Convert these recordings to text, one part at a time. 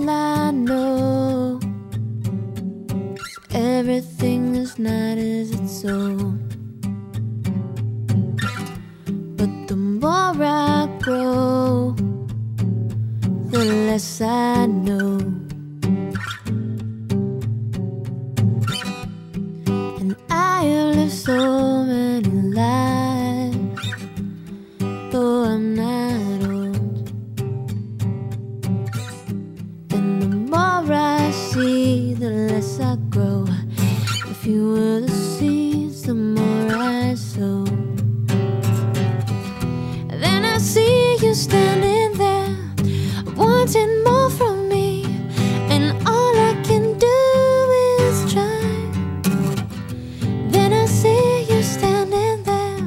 all I know. Everything is not as it's so. But the more I grow, the less I know. Standing there, wanting more from me, and all I can do is try. Then I see you standing there,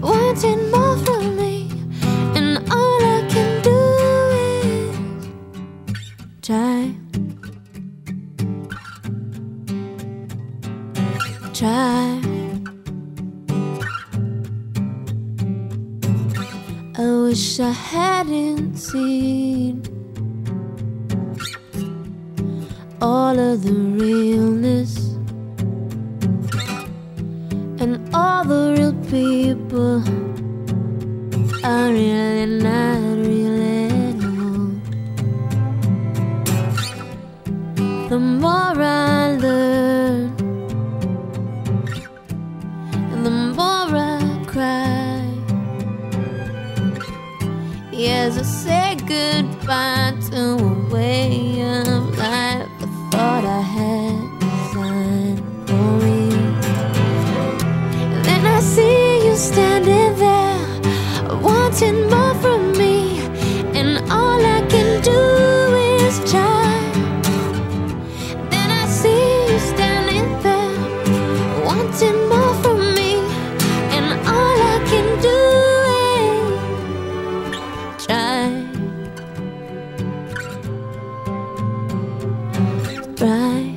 wanting more from me, and all I can do is try. Try. Wish I hadn't seen all of the realness and all the real people. Are really not Yes, I say goodbye to a way of life I thought I had designed for me. Then I see you standing there, wanting. Right.